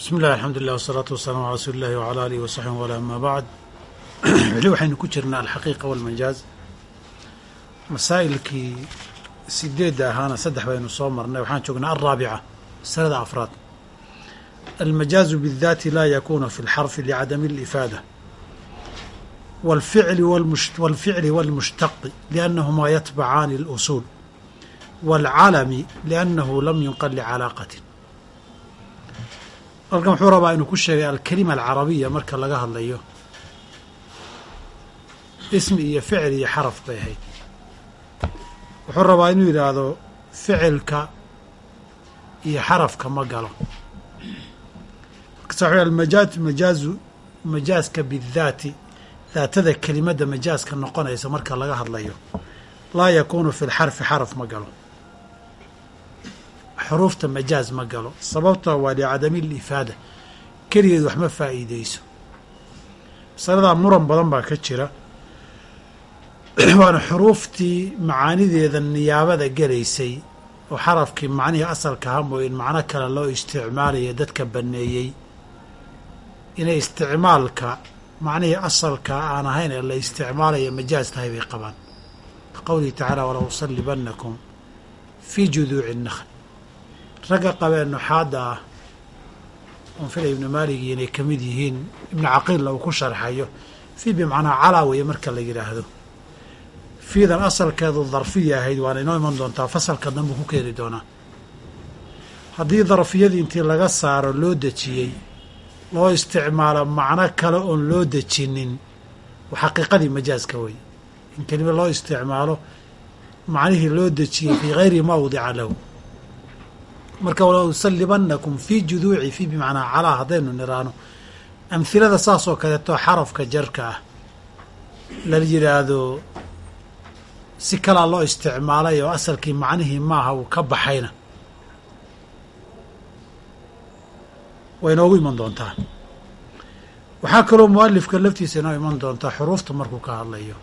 bismi illahi alxamdulilah wasalaatu wasalaamu ala rasuuli illahi wala alihi wasaxbi wala ama bacd weli waxaynu ku jirnaa alxaqiiqa walmajaaz masaa'ilkii sideedda ahaana saddex baynu soo marnay waxaan joognaa alraabica masalada afraad almajaazu biاdaati laa yakunu fi اlxarfi licadami اlifaada wاlficli wاlmushtaqi liannahumaa yatbacaani اlusuul wاlcalami liannahu lam yunqal licalaaqatin halkan wuxuu rabaa inuu ku sheegay alkalima alcarabiya marka laga hadlayo. Ismi iyo ficil iyo xaraf bay ahayd. Wuxuu rabaa inuu yidhaahdo ficilka iyo xarafka ma galo. Markaas waxa almajaaz majaazu majaaska bidaati daatada kelimadda majaaska noqonaysa marka laga hadlayo laa yakuunu fi lxarfi xaraf ma galo xuruufta majaaz ma galo. Sababta waa licadami lifaada. Keligeed wax ma faa'iideyso masaladaa muran badan baa ka jira. Waana xuruuftii macaanideeda niyaabada gelaysay oo xarafkii macnihii asalka ha mooyin macno kale loo isticmaalaya dadka banneeyey inay isticmaalka macnihii asalka aan ahayn ee la isticmaalaya majaaz tahay bay qabaan. Ka qowlihi tacaala wala usallibannakum fii juduuci nakhl ragga qabee nuxaadda ah oon filay ibnu maaligi inay ka mid yihiin ibnu caqiilla uu ku sharxayo fii bimacnaa calaa weeye marka la yidhaahdo fiidan asalkeedu darfiya ahayd waana inoo iman doontaa fasalka danbuu ku keeni doonaa. Haddii darfiyadii intii laga saaro loo dejiyey loo isticmaalo macno kale oon loo dejinin xaqiiqadii majaaska wey in kelima loo isticmaalo macnihii loo dejiyey fii gayri mawdica lahu marka wala usalibanakum fii juduuci fii bimacnaa calaa haddaynu niraano amhilada saas oo kaleeto xarafka jarka ah la yidhaahdo si kalaa loo isticmaalay oo asalkii macnihii maaha uu ka baxayna. Way inoogu iman doontaa. Waxaa kaloo mualifka laftiisa inoo iman doontaa xuruufta markuu ka hadlayo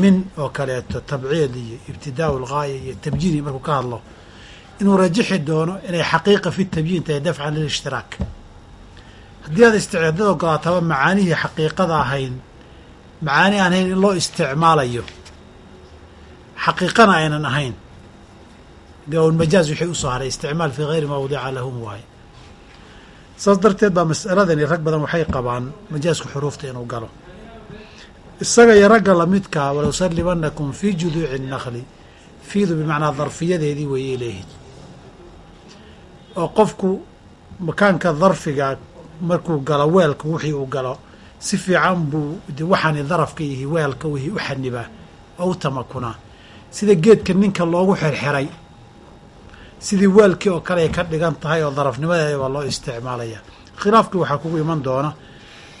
min oo kaleeto tabciid iyo ibtidaau lgaaya iyo tabjiini markuu ka hadlo inuu rajixi doono inay xaqiiqa fi tabyiin tahay dafcan lilishtiraak haddii aad isticdad ogolaataba macaanihii xaqiiqada ahayn macaani aan in loo isticmaalayo xaqiiqana aynan ahayn. De un majaaz wixii u soo haray isticmaal fii gayri mawdica lahum waaye. Saas darteed baa mas'aladani rag badan waxay qabaan majaazku xuruufta inuu galo. Isaga iyo ragga lamidkaa walow salibanakum fii juduuci nakli fiidu bimacnaa darfiyadeedii weeyay leeyihiin oo qofku makaanka darfiga markuu galo weelka wixii uu galo si fiican buu de waxaani darafka yihi weelka wixii u xanibaa oo u tamakunaa. Sida geedka ninka loogu xirxiray sidii weelkii oo kale ay ka dhigan tahay oo darafnimadeeda loo isticmaalaya. Khilaafkii waxaa kugu iman doona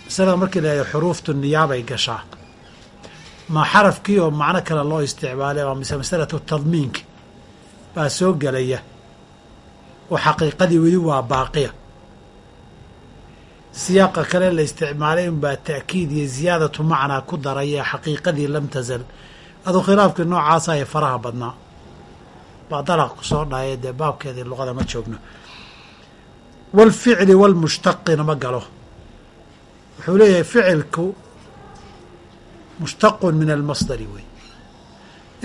masalada markii la xuruuftu niyaabay gashaa. Ma xarafkii oo macno kale loo isticmaalay mise masalatu tadmiinki baa soo gelaya oo xaqiiqadii weli waa baaqiya. Siyaaqa kale la isticmaalay unbaa ta'kiid iyo ziyaadatu macnaa ku daraya xaqiiqadii lam tasal aduu khilaafkii noocaasa ee faraha badnaa. Baa dalaq ku soo dhahaya dee baabkeedii luqada ma joogno. Waalficli waalmushtaqina ma galo. Wuxuu leeyahay ficilku mushtaqun min almasdari wey.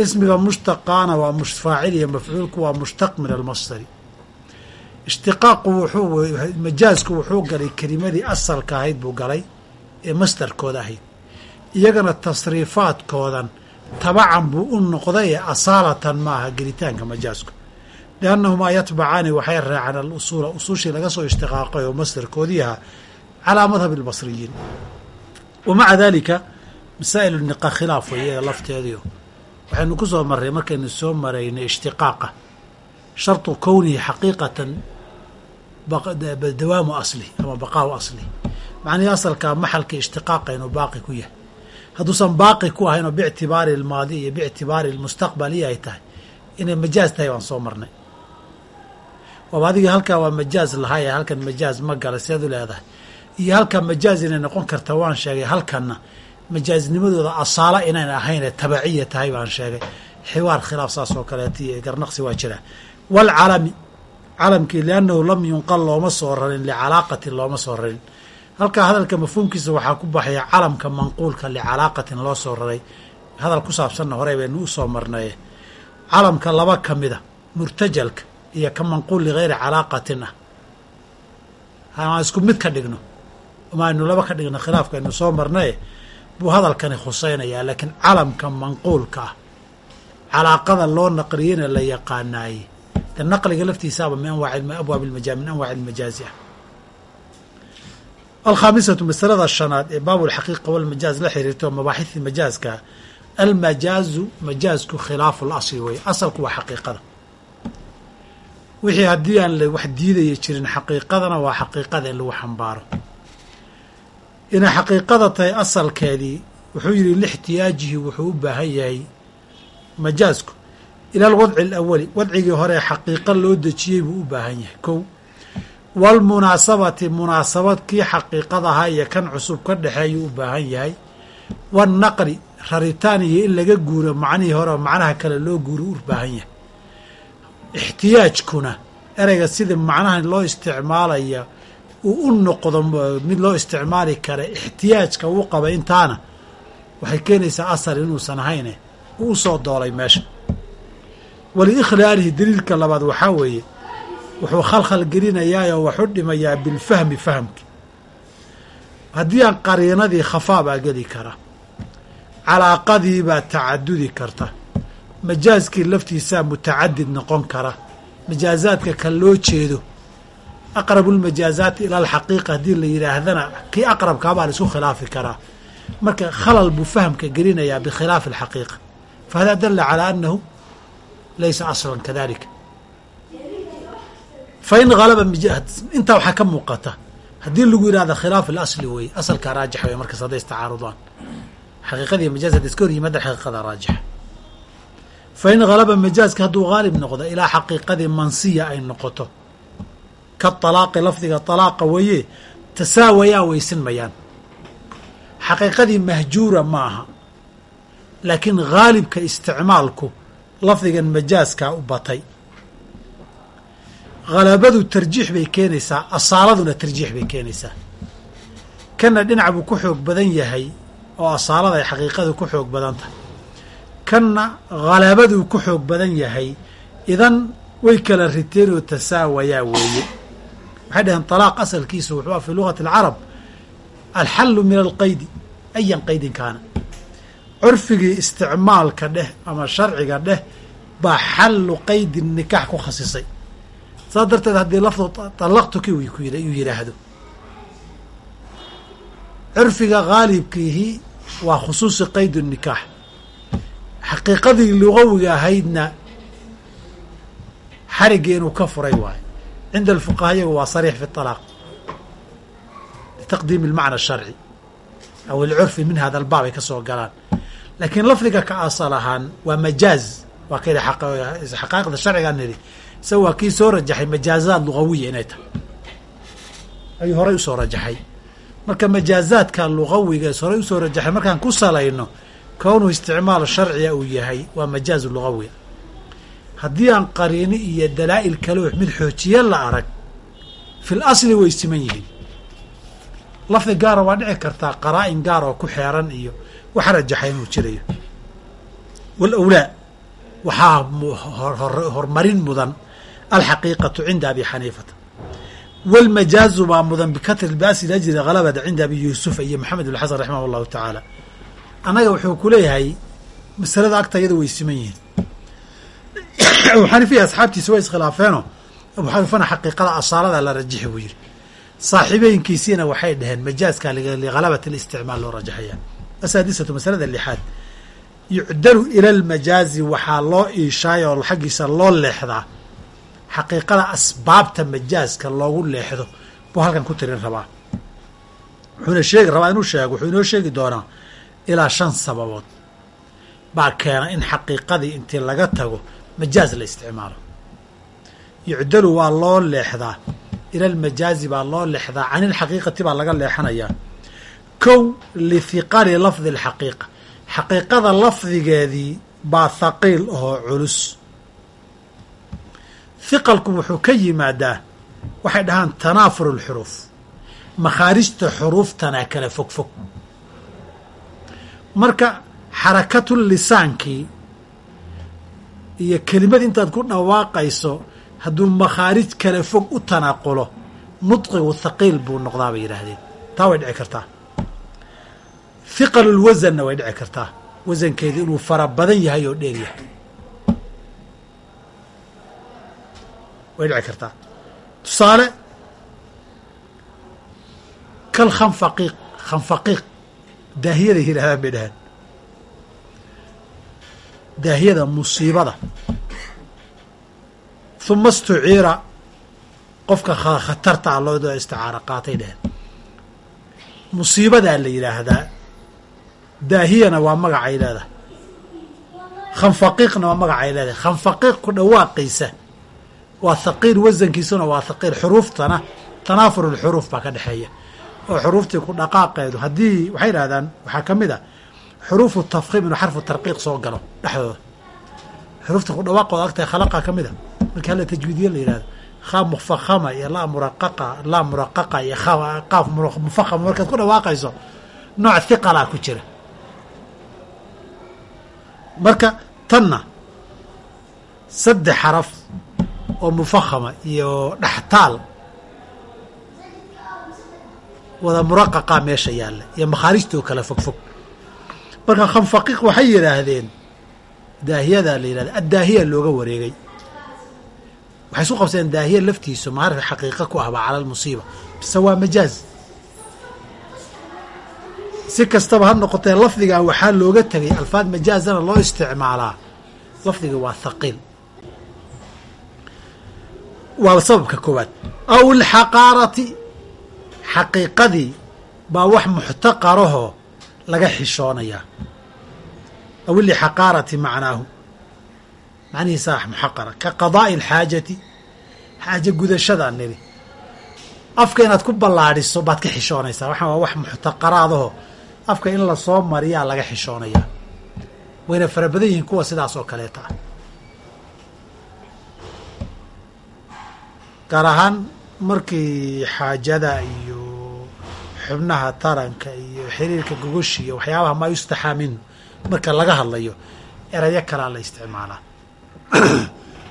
Ismiga mushtaqaana waa faacil iyo mafcuulku waa mushtaq min almasdari ishtiqaaqu wuxuu majaazku wuxuu galay kelimadii asalka ahayd buu galay ee masdarkooda ahayd iyagana tasriifaadkoodan tabacan buu u noqday ee asaalatan maaha gelitaanka majaazku liannahumaa yatbacaani waxay raaceen alusuula usuushii laga soo ishtiqaaqay oo masdarkoodii ahaa calaa madhabi albasriyiin wa maca dalika masaa'il niqa khilaaf iyada lafteediio waxaynu ku soo marray markaynu soo maraynay ishtiqaaqa shartu kownihi xaqiiqatan dawaamu asli ama baqaahu asli macnihii asalkaa maxalka ishtiqaaqa inuu baaqi ku yahay hadduusan baaqi ku ahayn oo biictibaari almaadi iyo biictibaari almustaqbali ay tahay inay majaaz tahay waan soo marnay waaba adigii halkaa waa majaaz lahaye halkan majaaz ma gala seed u leedahay iyo halkaa majaaz inay noqon karta waan sheegay halkanna majaaznimadooda asaala inayn ahaynee tabaciya tahay baan sheegay xiwaar khilaaf saas oo kaleeta iyo garnaqsi waa jiraa waalcalami calamkii liannahu lam yunqal looma soo rarin licalaaqatin looma soo rarin. Halkaa hadalka mafhuumkiisa waxaa ku baxaya calamka manquulka licalaaqatin loo soo raray. Hadal ku saabsanna horey baynu u soo marnaye calamka laba ka mida murtajalka iyo ka manquul ligayri calaaqatin ah. Aan isku mid ka dhigno? Ama aynu laba ka dhigno khilaafka aynu soo marnaye buu hadalkani khusaynayaa laakiin calamka manquulka ah calaaqada loo naqliyena la yaqaanaaye de naqliga laftiisaaba min abwaab min anwaaci ilmajaazi ah alkhaamisatu masalada shanaad ee baab alxaqiiqa walmajaaz la xiriirta oo mabaaxidii majaaska almajaazu majaazku khilaafu lasli wey asalku waa xaqiiqada. Wixii haddii aan la wax diidaya jirin xaqiiqadana waa xaqiiqada in lagu xambaaro. Inay xaqiiqada tahay asalkeedii wuxuu yidhi lixtiyaajihi wuxuu u baahan yahay majaazku ila alwadci alawali wadcigii hore xaqiiqa loo dejiyey buu u baahan yahay. Kow waalmunaasabati munaasabad kii xaqiiqadahaa iyo kan cusub ka dhexeeyuu u baahan yahay. Waannaqli raritaan iyo in laga guuro macnihii hore oo macnaha kale loo guuro u baahan yahay. Ixtiyaajkuna ereyga sidii macnaha loo isticmaalaya uu u noqdo mid loo isticmaali kara ixtiyaajka uu qaba intaana waxay keenaysaa asal inuusan ahayne uu u soo doolay meesha waliikhlaalihi daliilka labaad waxaa weeye wuxuu khalkhal gelinayaayoo wax u dhimayaa bilfahmi fahamki. Haddii aan qariinadii khafaa baa geli kara calaaqadii baa tacadudi karta majaaskii laftiisaa mutacadid noqon kara majaazaadka kan loo jeedo aqrabu lmajaazaati ila alxaqiiqa haddii la yidhaahdana kii aqrabkaabaa la isku khilaafi karaa. Marka khalal buu fahamka gelinayaa bikhilaafi alxaqiiqa fahada dala calaa annahu laysa aslan kadalika fain halaba intaa waxaa ka muuqata haddii lagu yidhahda khilaaf alasli wey asalkaa raajix wey markas hadday istacaarudaan xaqiiqadii majaaz hadda iska hor yimaada xaqiiqada raajixa fain halaba majaaska hadduu haalib noqdo ilaa xaqiiqadii mansiya ay noqoto ka talaaqi lafdiga talaaqa weeye tasaawayaa weysan mayaan xaqiiqadii mahjuura ma aha laakiin haalibka isticmaalku lafdigan majaaskaa u batay. Halabadu tarjiix bay keenaysaa asaaladuna tarjiix bay keenaysaa. Kanna dhinac buu ku xoog badan yahay oo asaalada ay xaqiiqadu ku xoog badan tahay. Kanna halabaduu ku xoog badan yahay idan way kala riteen oo tasaawayaa weeye. Waxay dhaheen talaaq asalkiisu wuxuu ah fii lugati alcarab alxallu min alqaydi ayan qaydin kaana curfigii isticmaalka dheh ama sharciga dheh baa xallu qaydi nikaax ku khasisay. Saas darteed haddii lafdu talaqtuki uu yidhaahdo. Curfiga haalibkiihi waa khusuusi qaydu nikaax xaqiiqadii lugawiga ahaydna xariggii inuu ka furay waayo cinda alfuqaha iyagu waa sariix fi alaaq litaqdiimi almacna asharci aw alcurfi min hada albaab ay ka soo galaan laakiin lafdiga ka asal ahaan waa majaaz. Waa kayda xaqaa'iqda sharcigaa nidhi. Isaga waa kii soo rajaxay majaazaad lugawiya inay tahay. Ayuu horay u soo rajaxay. Marka majaazaadka lugawiga horay u soo rajaxay markaan ku salayno kownuhu isticmaal sharciga uu yahay waa majaaz lugawiya haddii aan qariini iyo dalaa'il kaleo mid xoojiye la arag fil asli way siman yihiin. Lafdi gaara waa dhici kartaa qaraa-in gaar oo ku xeeran iyo wax rajaxa inuu jirayo walawlaa waxaa horumarin mudan alxaqiiqatu cinda abi xaniifata wاlmajaazu baa mudan bikatri baasi ajri halabada cinda abi yuusufa iyo maxamed bn xasan raximah اllahu tacaala annaga wuxuu ku leeyahay masalada agta iyada way siman yihiin abu xaniifa iyo asxaabtiisa way iskhilaafeeno abu xaniifana xaqiiqada asaalada la rajixi buu yidhi saaxiibeynkiisiina waxay dhaheen majaazka ligalabat اlisticmaal loo rajaxaya asaadisatu masalada lixaad. Yucdalu ila almajaazi waxaa loo iishaay oo xaggiisa loo leexdaa xaqiiqada asbaabta majaazka loogu leexdo. Buu halkan ku tirin rabaa. Wuxuuna sheegi rabaa inuu sheego wuxuu inoo sheegi doonaa ilaa shan sababood. Baa keena in xaqiiqadii intii laga tago majaaz la isticmaalo. Yucdalu waa loo leexdaa ila almajaazi baa loo leexdaa can ilxaqiiqati baa laga leexanayaa kow lithiqali lafdi alxaqiiqa. Xaqiiqada lafdigeedii baa thaqiil ahoo culus. Hiqalku wuxuu ka yimaadaa waxay dhahaan tanaafur alxuruuf makhaarijta xuruuftanaa kala fog fog. Marka xarakatul lisaankii iyo kelimad intaad ku dhawaaqayso hadduu makhaarij kala fog u tanaaqulo nudqigu thaqiil buu noqdaa bay yidhaahdeen. Taa way dhici kartaa hiqalulwasanna way dhici kartaa. Wasankeedu inuu fara badan yahay oo dheer yahay. Way dhici kartaa. Tusaale kal khanfaqiiq khanfaqiiq daahiyada yidhahdaan bay dhahaan. Daahiyada musiibada. Huma istuciira qofka khatarta ah loo qaatay dhaheen musiibadaa la yidhaahdaa daahiyana waa magacay leedahay. Khanfaqiiqna waa magacay leedahay. Khanfaqiiq ku dhawaaqiisa waa thaqiil wasankiisuna waa thaqiil xuruuftana tanaafur lxuruuf baa ka dhexeeya. Oo xuruuftii ku dhaqaaqeedu. Haddii waxay idhahdaan waxaa ka mid a xuruufu tafkiim inuu xarfu tarqiiq soo galo dhexdooda. Xuruufta ku dhawaaqooda agtahay khalaqa ka mid a. Markii hala tajwiidiye la yidhahdo khaa mufahama iyo laa muraqaqa laa muraqaqa iyo qaaf mufahama markaad ku dhawaaqayso nooc hiqalaa ku jira marka tanna saddex xaraf oo mufahama iyo dhextaal wada muraqaqaa meesha yaalla iyo makhaarijtoo kale fog fog. Marka khanfaqiiq waxay yidhaahdeen daahiyadaa la yidhahda addaahiya looga wareegay. Waxay isu qabsadeen daahiya laftiisu maarif xaqiiqa ku cala almusiiba. Bise waa majaaz si kastaba ha noqotee lafdigaa waxaa looga tegay alfaad majaazana loo isticmaalaa. Lafdiga waa thaqiil waa sababka koowaad. Aw ilxaqaarati xaqiiqadii baa wax muxtaqarahoo laga xishoonayaa aw ilixaqaarati macnaahu. Macnihiisa wax muxaqara. Ka qadaa'i alxaajati xaaje gudashadaan nidhi afka inaad ku ballaadhiso baad ka xishoonaysaa. Waxaan waa wax muxtaqaraadahoo afka in la soo mariyaa laga xishoonayaa wayna fara badan yihiin kuwa sidaas oo kaleeta. Gaar ahaan markii xaajada iyo xubnaha taranka iyo xiriirka gogoshi iyo waxyaabaha maa yustaxaa marka laga hadlayo erayo kalaa la isticmaalaa.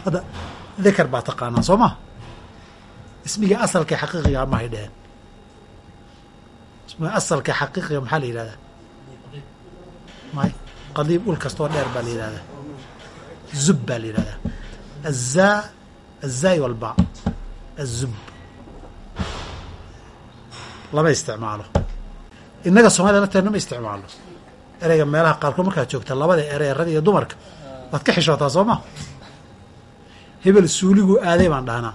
Hadda dikar baa taqaanaa soo ma? Ismiga asalka xaqiiqiga mahay dheheen ismiga asalka xaqiiqiga maxaa la yidhahdaa? May qadiib ul kastoo dheer baa la yidhahdaa. Zub baa la yidhahdaa. Azaa walba. Azub. Lama isticmaalo. Innaga soomaliya lafteedna ma isticmaalo. Ereyga meelaha qaarkood markaad joogta labada erey rag iyo dumarka waad ka xishootaa soo ma? Hebel suuligu aaday baan dhahnaa.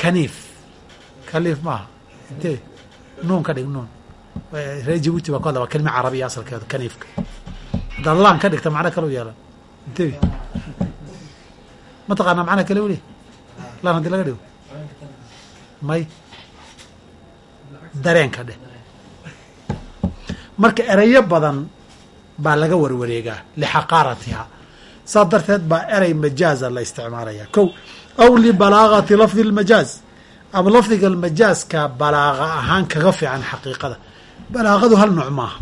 Kaniif kaliif maaha intee nuun ka dhig nuun reer jabuuti baa ku hadla waa kelima carabiya asalkeeda kaniifka haddaad laan ka dhigta macno kale u yeelan intee ma taqaanaa macna kale weli laan haddii laga dhigo may dareenka dheh marka ereyo badan baa laga warwareegaa lixaqaaratiha saas darteed baa erey majaaza la isticmaalayaa kow aw libalaagati lafdi lmajaaz ama lafdiga majaaska balaaqa ahaan kaga fiican xaqiiqada. Balaaqadu hal nooc maaha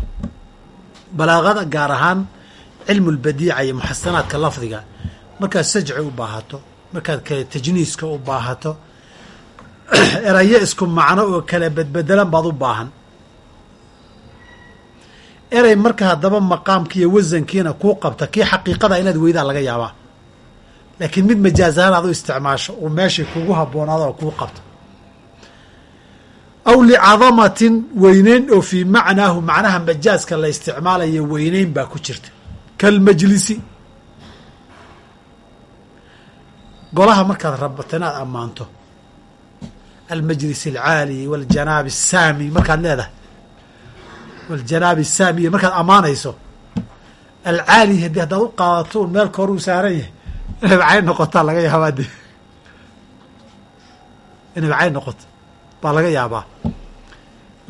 balaaqada gaar ahaan cilmu lbadiica iyo muxasanaadka lafdiga. Markaad sajci u baahato markaad kale tajniiska u baahato erayo isku macno oo kala bedbedelan baad u baahan. Erey marka haddaba maqaamki iyo wasankiina kuu qabta kii xaqiiqada inaad weydaa laga yaabaa. Laakiin mid majaazahaan aad u isticmaasho uu meeshii kugu habboonaado oo kuu qabto aw licadamatin weyneyn oo fii macnaahu macnaha majaaska la isticmaalayo weyneyn baa ku jirta. Kalmajlisi golaha markaad rabato inaad ammaanto almajlis alcaali waljanaabi asaami markaad leedahay. Waljanaabi asaamiya markaad ammaanayso alcaali haddii haddaad u qaadato un meel koor uu saaran yahay inay bacay noqotaa laga yaabaa de inay bacay noqoto baa laga yaabaa.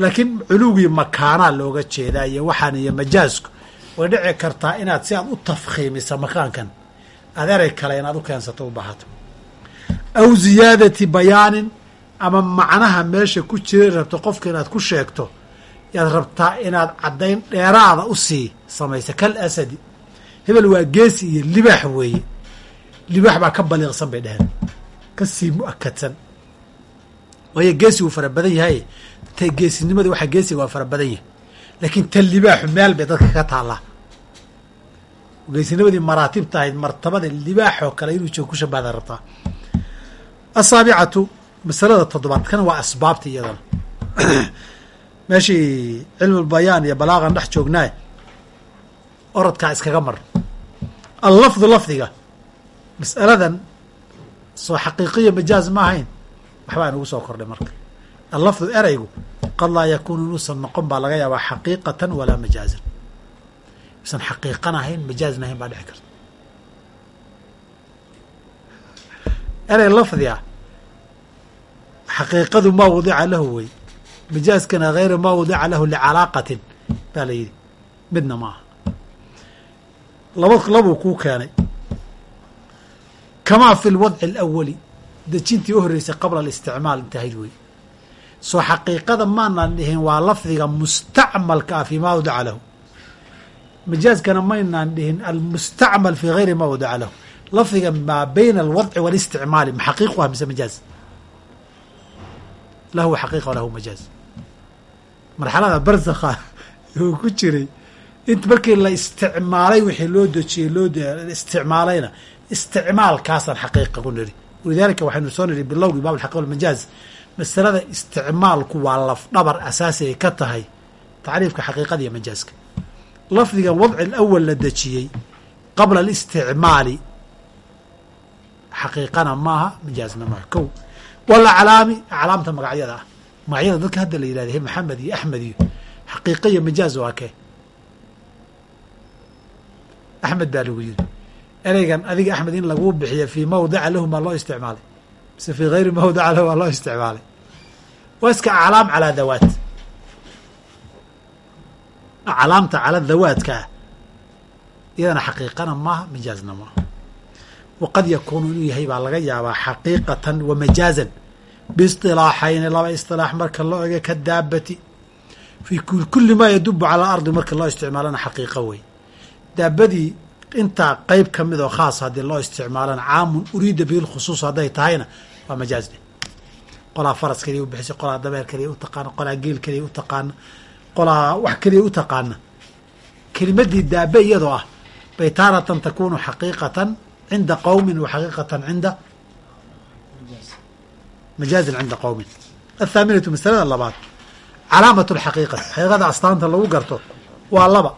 Laakiin culuwgii makaanaa looga jeedaa iyo waxaan iyo majaasku way dhici kartaa inaad si aad u tafkhiimisa makaankan. Aad erey kale inaad u keensato u baahato. Aw ziyaadati bayaanin ama macnaha meesha ku jira rabto qofka inaad ku sheegto yaad rabtaa inaad caddayn dheeraada u sii samaysa. Kal asadi hebel waa geesi iyo libaax weeye. Libaax baa ka baliiqsan bay dheheen ka sii mu'akadsan waayo geesi wuu fara badan yahay. Geesinimada waxaa geesiga waa fara badan yahay. Laakiin ta libaaxu meel bay dadka ka taallaa. Geesinimadii maraatibta ahayd martabada libaaxoo kale inuu joogo ku shabahda rabtaa. Asaabicatu masalada toddobaad kana waa asbaabta iyadana meeshii cilmulbayaan iyo balaaqan dhex joognaaye orodkaa iskaga mar. Allafdu lafdiga mas'aladan soo xaqiiqiya majaaz ma ahayn waxbaa inugu soo kordhay marka. Allafdu eraygu qad laa yakuunu inuusan noqon baa laga yaabaa xaqiiqatan walaa majaazan usan xaqiiqan ahayn majaazna ahayn baa dhici karta. Erey lafdi ah xaqiiqadu maa wadica lahu wey. Majaazkana hayra maa wadica lahu licalaaqatin baa la yidhi. Midna ma laba labuu kuu keenay. Kamaa fi lwadci alawali dejintii u horreysay qabla alisticmaal intahayd wey soo xaqiiqada maanaan dhihin waa lafdiga mustacmalka ah fii maa wadica lahu. Majaazkana maynaan dhihin almustacmal fi gayri maa wadica lahu. Lafdiga maa bayna alwadci walisticmaali ma xaqiiqu ah mise majaaz lahu xaqiiqa walahu majaaz marxalada barzakha uu ku jiray int markii la isticmaalay wixii loo dejiyey loo isticmaalayna isticmaalkaasaan xaqiiqa ku niri walidaalika waxaynu soo niri bilowgii baab alxaqiqa walmajaaz masalada isticmaalku waa lafdhabar asaasi ay ka tahay tacriifka xaqiiqada iyo majaazka lafdigan wadci alawal la dejiyey qabla alisticmaali xaqiiqana maaha majaazna maaha. Kow wal aclaami aclaamta magacyada ah. Magacyada dadka hadda la yihahda he maxamed iyo axmed iyo xaqiiqa iyo majaaz waa kee. Axmed baa lagu yiri ereygan adiga axmed in laguu bixiyo fii mawdica lahu maa loo isticmaalay. Mise fii gayri mawdica lahu maa loo isticmaalay. Waa iska aclaam calaa dawaat aclaamta cala dawaadka ah. Iyadana xaqiiqana maaha majaazna maaha waqad yakuunu inuu yahay baa laga yaabaa xaqiiqatan wa majaazan. Biisilaaxayni laba isilaax marka loo ega ka fii kuli maa yadubu calaa ardi marka loo isticmaalana xaqiiqa wey daabadii intaa qeyb ka mid oo khaas haddii loo isticmaalana caamun uriida bihi lkhusuus hadday tahayna waa majaazne qolaa faras keliya u qolaa dabeer keliya u qolaa geel keliya u qolaa wax keliya u kelimadii daabe iyadoo ah bay taaratan takunu xaqiiqatan cinda qowmin wa xaqiiqatan cinda majaazin cinda qowmin athaaminatu masalada labaad calaamat lxaqiiqati xaqiiqada astaanta lagu garto waa laba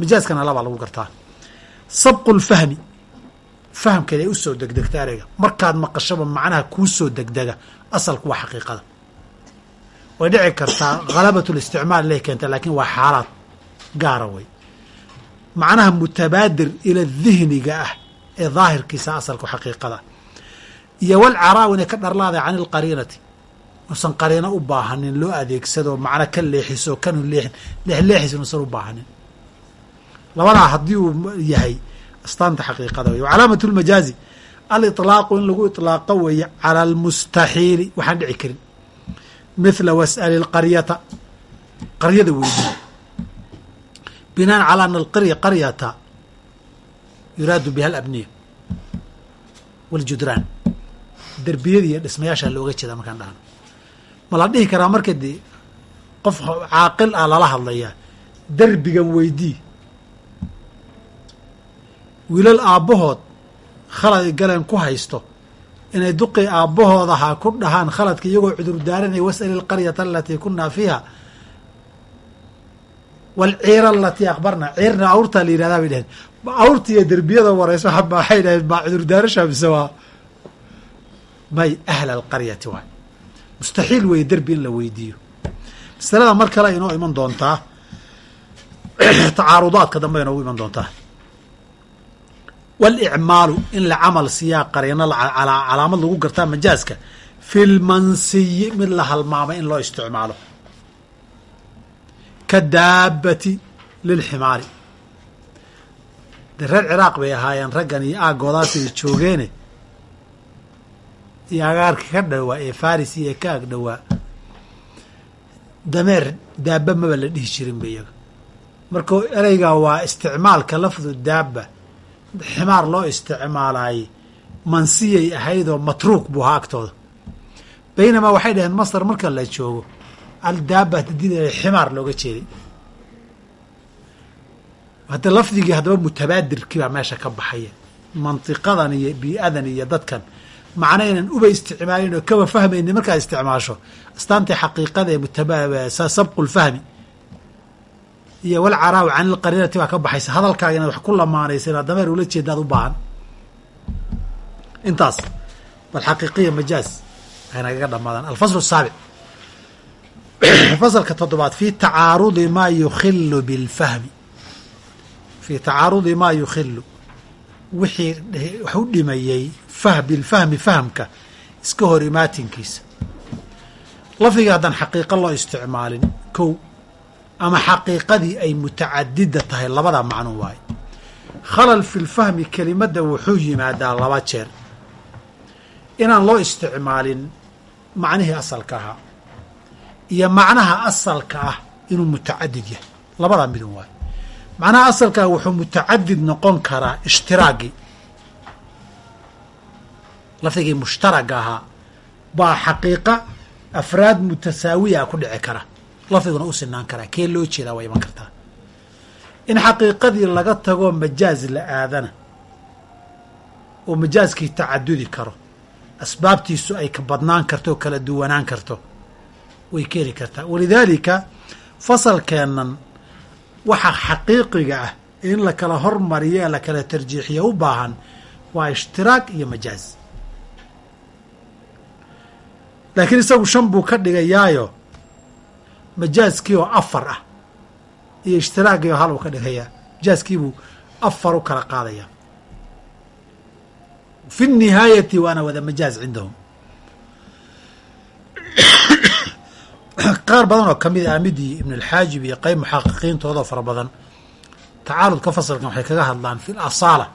majaazkana labaa lagu gartaa sabqu lfahmi fahamkeeda ay u soo degdegta ereyga. Markaad maqashaba macnaha kuu soo degdega asalku waa xaqiiqada. Way dhici kartaa halabat listicmaal inay keenta laakiin waa xaalaad gaara wey macnaha mutabaadir ila dihniga ah ee daahirkiisa asalku xaqiiqada. Iyo walcaraaw inay ka dharlaaday can ilqariinati usan qariino u baahanin loo adeegsado macno ka leexiso kanu leexin leexleexis inuusan u baahanin labadaa haddii uu yahay astaanta xaqiiqada wey wacalaamat lmajaazi aliطlaaqu in lagu iطlaaqo weeye cala almustaxiili waxaan dhici karin mithla was'ali اlqaryata qaryada weydii binaan calaa ana alqarya qaryata yuraadu biha alabniya waljudraan derbiyada iyo dhismayaashaa looga jeeda markaan dhahno ma la dhihi karaa marka dee qof caaqil ah lala hadlayaa derbigan weydii wiilal aabbahood khalad galeen ku haysto inay duqii aabbahoodahaa ku dhahaan khaladka iyagoo cudur daaranaya was'ali alqaryata alatii kunaa fiiha walciira alatii akbarna ciirna awrtaa la yihahdaa bay dhaheen. Awrta iyo derbiyada wareyso waxay dhaheen baa cudur daarasha mise waa may ahla alqaryati waay. Mustaxiil weeye derbi in la weydiiyo. Masalada mar kale inoo iman doontaa tacaarudaadka dambe inoogu iman doontaa walicmaalu in la camal siiyaa qariino calaamad lagu gartaa majaaska fi lmansiyi mid la halmaamay in loo isticmaalo. Ka daabati lilximaari. Dee reer ciraaq bay ahaayeen raggan iyo aaggoodaasay joogeene. Iyo agaarka ka dhowaa ee faris iyo ka ag dhowaa. Dameer daaba maba la dhihi jirin ba iyaga. Marka ereygaa waa isticmaalka lafdu daaba ximaar loo isticmaalaayey mansiyay ahaydoo matruuk buu ahaa agtooda. Baynamaa waxay dhaheen masar marka la joogo aldaaba haddii ximaar looga jeeday hadda lafdigii haddaba mutabaadirkii baa meesha ka baxaya mantiqadan iyo bii-adan iyo dadkan. Macna inaan uba isticmaalin oo kaba fahmayni markaad isticmaasho. Astaantii xaqiiqada ee mutasabqu lfahmi iyo walcaraawi can ilqariinati baa ka baxaysa. Hadalkaaga inaad wax ku lamaanaysa inaad dameer ula jeedaad u baahan. Intaas bal xaqiiqiya majaaz waxay nagaga dhamaadaan alfaslu saabic fasalka toddobaad fi tacaarudi maa yukhilu bilfahmi. Fii tacaarudi maa yukhilu wixii wax u dhimayey bilfahmi fahamka iska hor imaatinkiisa lafdiga haddaan xaqiiqo loo isticmaalin kow ama xaqiiqadii ay mutacadida tahay labadaa macno waaye khalal fi lfahmi kelimadda wuxuu yimaadaa laba jeer. Inaan loo isticmaalin macnihii asalka ahaa iyo macnaha asalka ah inuu mutacadid yahay. Labadaa midun waaye macnaha asalkaa wuxuu mutacadid noqon karaa ishtiraagii lafdigii mushtaraga ahaa baa xaqiiqa afraad mutasaawiya ku dhici kara lafdiguna u sinaan karaa kee loo jeedaa waa iman kartaa. In xaqiiqadii laga tagoo majaaz la aadana oo majaaskii tacadudi karo asbaabtiisu ay ka badnaan karto oo kala duwanaan karto way keeni kartaa. Walidaalika fasalkeennan waxa xaqiiqiga ah in la kala hormariyo ee la kala tarjiixiyo u baahan waa ishtiraak iyo majaaz. Laakiin isagu shan buu ka dhigayaayo majaaskii oo afar ah iyo ishtiraaggii oo hal ka dhigayaa majaaskiibuu afar u kala qaadayaa fi nihaayati waana wada majaaz cindahum. Qaar badan oo ka mid ah midii ibn alxaajib iyo qeyb muxaqiqiintoodoo fara badan tacaaludka fasalkan waxay kaga hadlaan fi lasaala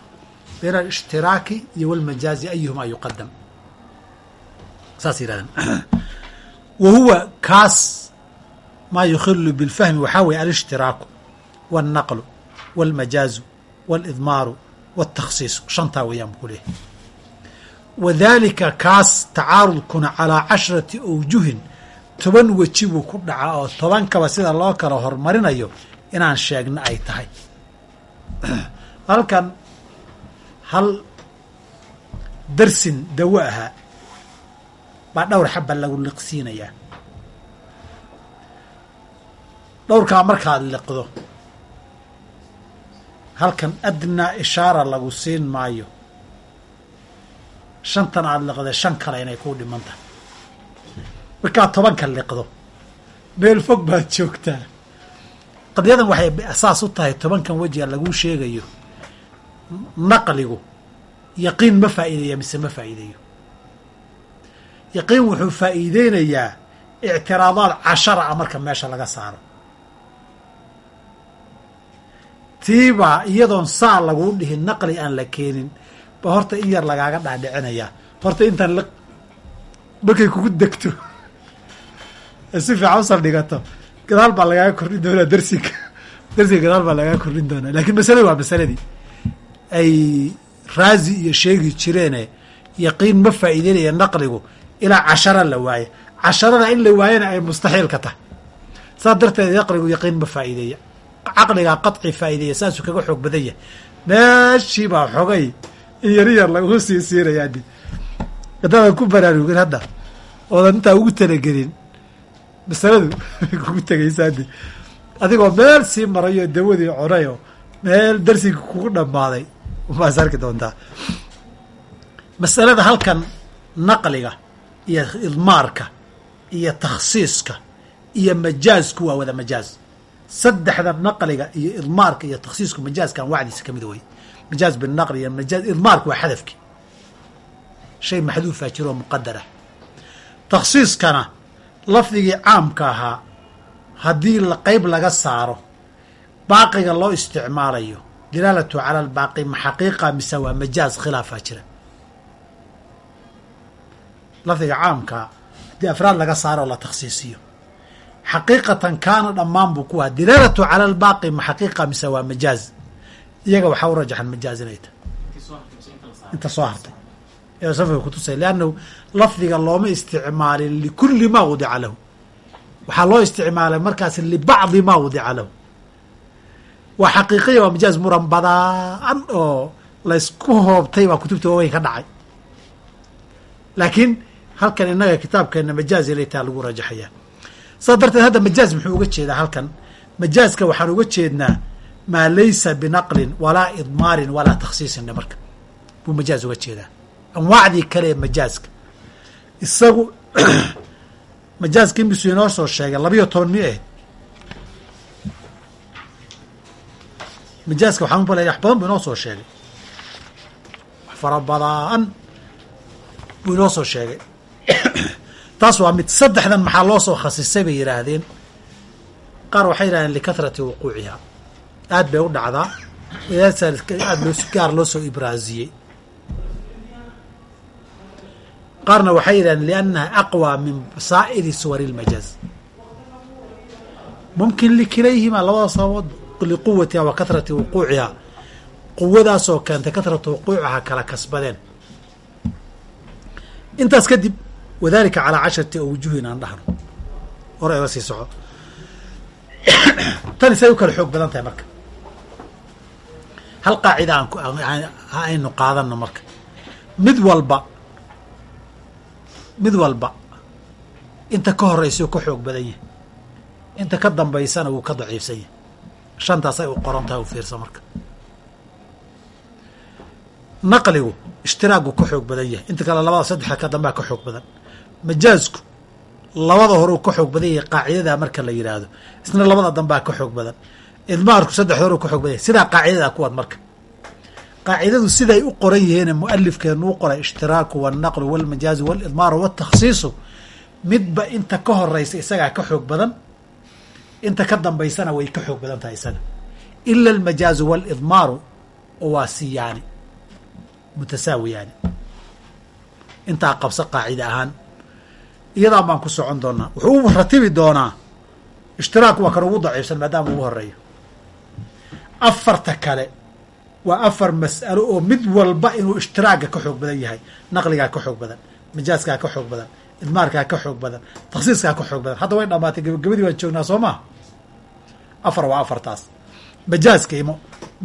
bayna alishhtiraaki iyo walmajaazi ayuhumaa yuqadam saas yidhahdeen wa huwa kaas maa yukhilu bilfahmi waxaa weye alishtiraaku walnaqlu walmajaazu walidmaaru waltakhsiisu shantaa weeyaan buu ku leehay wadalika kaas tacaarudkuna calaa casharati awjuhin toban weji buu ku dhacaa oo tobankaba sida loo kala hormarinayo inaan sheegno ay tahay. Halkan hal darsin dawo ahaa baa dhowr xaba lagu liqsiinayaa dhowrkaa markaad liqdo. Halkan adnaa ishaara lagu siin maayo. Shantan aada liqdee shan kale inay kuu dhiman tahay markaad tobanka liqdo. Meel fog baad joogtaa. Qadiyadan waxay asaas u tahay tobankan wejiga laguu sheegayo. Naqligu yaqiin ma faa'iideeya mise ma faa'iideeyo? Yaqiin wuxuu faa'iideynayaa ictiraadaad cashara ah marka meesha laga saaro tiibaa iyadoon saa laguu dhihin naqli aan la keenin. Ba horta in yar lagaaga dhaadhicinayaa horta intaan liq markay kugu degto. Si fiican u saldhigato gadaal baa lagaaga kordhin doonaa darsiga. Darsiga gadaal baa lagaaga kordhin doonaa. Lakiin masaladi waa masaladii. Ay raazi iyo sheegi jireene yaqiin ma faa'iideynaya naqligu. Ilaa cashara la waaye. Casharada in la waayana ay mustaxiilka tahay. Saas darteed naqligu yaqiin ma faa'iideeya caqligaa qaطci faa'iideeya saasuu kaga xoog badan yahay. Meeshii baa xogay in yar yar lagu sii siinayaadi haddaadan ku baraarugin hadda oodan intaa ugu talagelin masaladu kugu tegaysaadi adigoo meel sii marayo dawadii conayo meel darsiga kugu dhammaaday. Umaas arki doontaa. Masalada halkan naqliga iyo idmaarka iyo takhsiiska iyo majaazku waa wada majaaz saddexda naqliga iyo idmaarka iyo takhsiisku majaazkan wacdiisa ka mid wey majaaz binaqli iyo majaaz idmaarku waa xadafki. Shay maxduufaa jiroo muqadara takhsiiskana lafdigii caamka ahaa haddii qeyb laga saaro baaqiga loo isticmaalayo dilaalatu cala albaaqi ma xaqiiqa mise waa majaaz khilaafaa jira. Lafdiga caamkaa haddii afraad laga saaro la takhsiisiyo xaqiiqatan kaana dhammaan buu ku waa dilaalatu cala albaaqi ma xaqiiqa mise waa majaaz? Iyaga waxaa u rajaxan majaaz inay tahay. Inta soo hartay. Ee kutusay leannahu lafdiga looma isticmaalin likulli maa wadica lahu. Waxaa loo isticmaalay markaas libacdi maa wadica lahu. Waa xaqiiqiya waa majaaz muran badaan oo laysku hoobtay baa kutubta waaweyn ka dhacay. Laakiin halkan innaga kitaabkeena majaaz inay taha lagu rajaxayaa saas darteed hadda majaaz muxuu uga jeedaa halkan. Majaazka waxaan uga jeednaa maa laysa binaqlin walaa idmaarin walaa takhsiisin marka. Buu majaaz uga jeedaa. Anwaacdii kale ee majaazka isagu majaazka imisuu inoo soo sheegay labiyo toban mi ahayd majaazka waxaan ubalaya wax badan buu inoo soo sheegay. Wax fara badaan buu inoo soo sheegay taas waa mid saddexdan maxaa loo soo khasisay bay yidhaahdeen. Qaar waxay yidhahdeen likahrati wuquuciha. Aad bay u dhacdaa. Aad loo gaar loo soo ibraaziyey. Qaarna waxay yidhahdeen liannaha aqwى min saa'iri suwari اlmajaaz mumkin likilayhima labada sababood liquwatiha wa kahrati wuquuciha quwadaasoo keentay kahratu wuquuciha kala kasbadeen. Intaas kadib wadalika calaa casharati awjuhin aan dhahno. Hore iga sii soco. Tani say u kala xoog badan tahay marka. Hal qaacida aan aynu qaadano marka. Mid walba mid walba inta ka horeysa uu ka xoog badan yahay. Inta ka dambaysana wuu ka daciifsan yahay. Shantaas ay u qoran tahay u fiirsa marka. Naqligu ishtiraagu ka xoog badan yahay. Inta kale labada saddexa ka dambea ka xoog badan majaazku labada hore uu ka xoog badan yahay qaacidadaa marka la yidhaahdo isna labada dambaa ka xoog badan. Idmaarku saddexda hore uu ka xoog badan yahay. Sidaa qaacidadaa kuwaad marka. Qaacidadu siday u qoran yihiine mualifkeenu u qoray ishtiraaku walnaqlu walmajaazu walidmaaru waltakhsiisu midba inta ka horeysa isagaa ka xoog badan inta ka dambaysana way ka xoog badan tahay isaga. Ila almajaazu walidmaaru oo waa siyaani mutasaawiyaani. Intaa qabso qaacida ahaan iyadaa baan ku socon doonaa wuxuu u ratibi doonaa. Ishtiraaku waa kan ugu daciifsan maadaama ugu horeeyo afarta kale waa afar mas'alo oo mid walba inuu ishtiraaga ka xoog badan yahay. Naqligaa ka xoog badan majaaskaa ka xoog badan idmaarkaa ka xoog badan takhsiiskaa ka xoog badan. Hadda way dhamaatay gabagabadii baan joognaa soo maa afar waa afartaas. Majaaska imo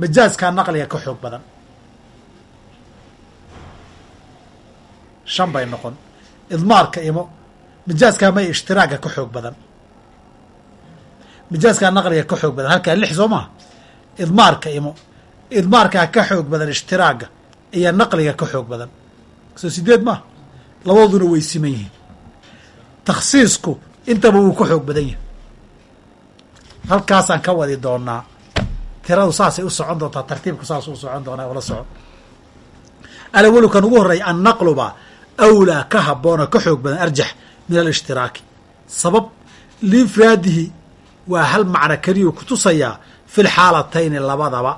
majaaskaa naqliga ka xoog badan. Shan bay noqon. Idmaarka imo majaaskaa may ishtiraaga ka xoog badan. Majaaskaa naqliga ka xoog badan. Halkaa lix soo maha idmaarka imo. Idmaarkaa ka xoog badan ishtiraaga iyo naqliga ka xoog badan. Soo sideed maaha labadooduna way siman yihiin. Takhsiisku intaba wuu ka xoog badan yahay. Halkaasaan ka wadi doonaa tiradu saasay u socon doontaa. Tartiibku saas u socon doonaa. Ula soco alawalu kan ugu horreeya annaqluba awlaa ka habboonoo ka xoog badan arjax min alishhtiraaki sabab liinfiraadihi waa hal macno keliyuu kutusayaa fi lxaalatayni labadaba.